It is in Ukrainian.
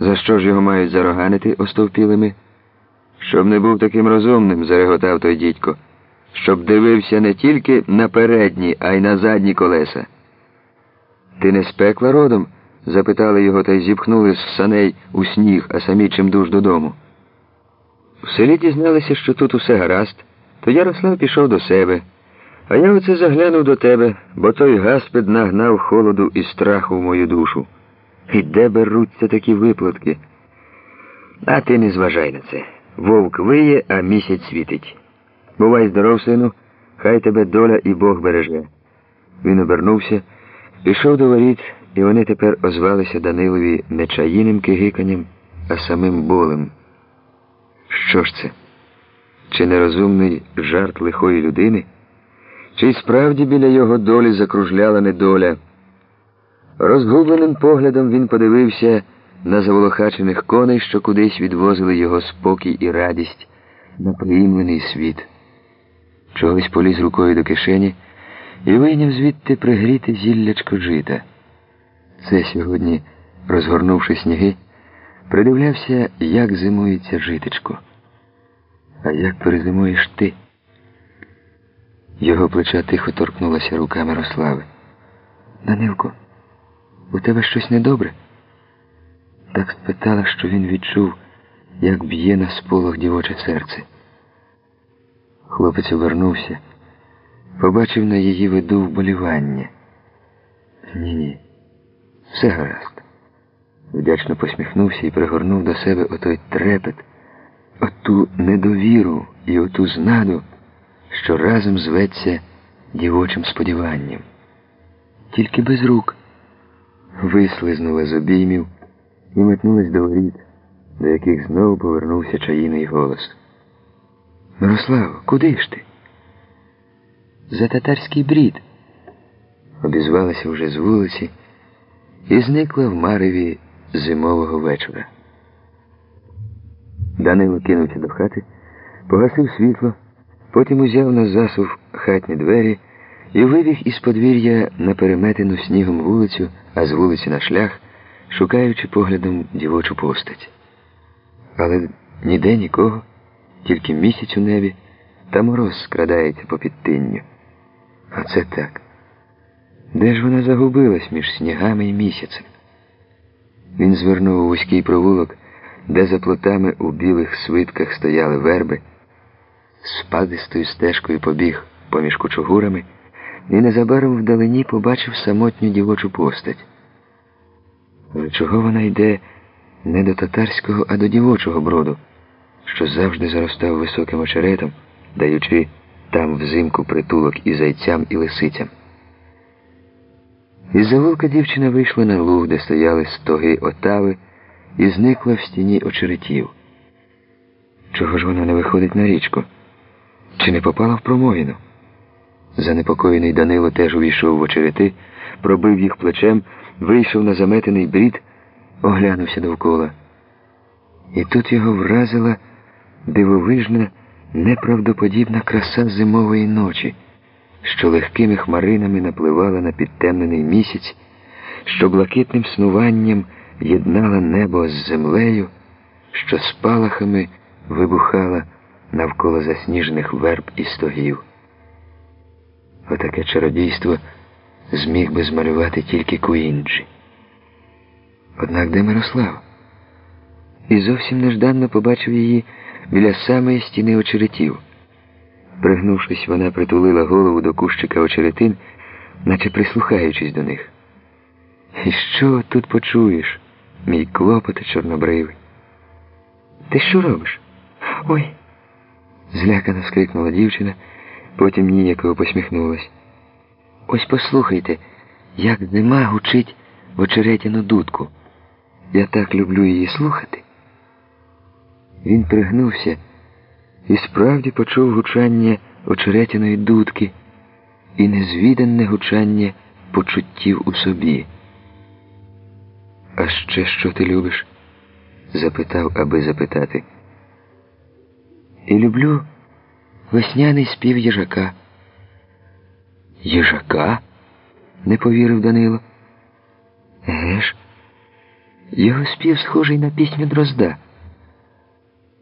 За що ж його мають зароганити остовпілими? Щоб не був таким розумним, зареготав той дідько, щоб дивився не тільки на передні, а й на задні колеса. Ти не з пекла родом? запитали його та й зіпхнули з саней у сніг, а самі чимдуж додому. В селі дізналися, що тут усе гаразд, то Ярослав пішов до себе. А я оце заглянув до тебе, бо той гаспед нагнав холоду і страху в мою душу. І де беруться такі виплатки? А ти не зважай на це. Вовк виє, а місяць світить. Бувай здоров, сину, хай тебе доля і Бог береже. Він обернувся, пішов до воріт, і вони тепер озвалися Данилові не чаїним кигиканням, а самим болем. Що ж це? Чи нерозумний жарт лихої людини? Чи справді біля його долі закружляла недоля? Розгубленим поглядом він подивився на заволохачених коней, що кудись відвозили його спокій і радість на приємлений світ. Чогось поліз рукою до кишені і вийняв звідти пригріти зіллячко жита. Це сьогодні, розгорнувши сніги, придивлявся, як зимується житечко. А як перезимуєш ти? Його плеча тихо торкнулася рука Мирослави. Данилко, у тебе щось недобре? Так спитала, що він відчув, як б'є на сполох дівоче серце. Хлопець обернувся, побачив на її виду вболівання. Ні-ні, все гаразд. Вдячно посміхнувся і пригорнув до себе отой трепет, оту недовіру і оту знаду що разом зветься дівочим сподіванням. Тільки без рук вислизнула з обіймів і метнулась до воріт, до яких знову повернувся чаїний голос. Мирослав, куди ж ти? За татарський брід, обізвалася вже з вулиці і зникла в мареві зимового вечора. Данило кинувся до хати, погасив світло. Потім узяв на засув хатні двері і вибіг із подвір'я на переметену снігом вулицю, а з вулиці на шлях, шукаючи поглядом дівочу постать. Але ніде нікого, тільки місяць у небі, та мороз скрадається по підтинню. Оце так. Де ж вона загубилась між снігами і місяцем? Він звернув у вузький провулок, де за плотами у білих свитках стояли верби спадистою стежкою побіг поміж кучугурами і незабаром вдалині побачив самотню дівочу постать. Але чого вона йде не до татарського, а до дівочого броду, що завжди заростав високим очеретом, даючи там взимку притулок і зайцям, і лисицям. Із завулка дівчина вийшла на луг, де стояли стоги отави, і зникла в стіні очеретів. Чого ж вона не виходить на річку? Чи не попала в промовіну? Занепокоєний Данило теж увійшов в очерети, пробив їх плечем, вийшов на заметений брід, оглянувся довкола. І тут його вразила дивовижна, неправдоподібна краса зимової ночі, що легкими хмаринами напливала на підтемнений місяць, що блакитним снуванням єднала небо з землею, що спалахами вибухала навколо засніжених верб і стогів. Отаке чародійство зміг би змалювати тільки Куінджі. Однак де Мирослав? І зовсім нежданно побачив її біля самої стіни очеретів. Пригнувшись, вона притулила голову до кущика очеретин, наче прислухаючись до них. І що тут почуєш, мій клопоте чорнобривий? Ти що робиш? Ой! злякано скрикнула дівчина, потім ніяково посміхнулась. Ось послухайте, як зима гучить в очеретяну дудку. Я так люблю її слухати. Він пригнувся і справді почув гучання очеретяної дудки і незвідане гучання почуттів у собі. А ще що ти любиш? запитав, аби запитати. І люблю весняний спів їжака. Їжака? не повірив Данило. Еге ж, Його спів схожий на пісню Дрозда.